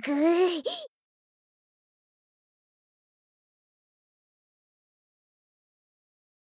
ぐぐ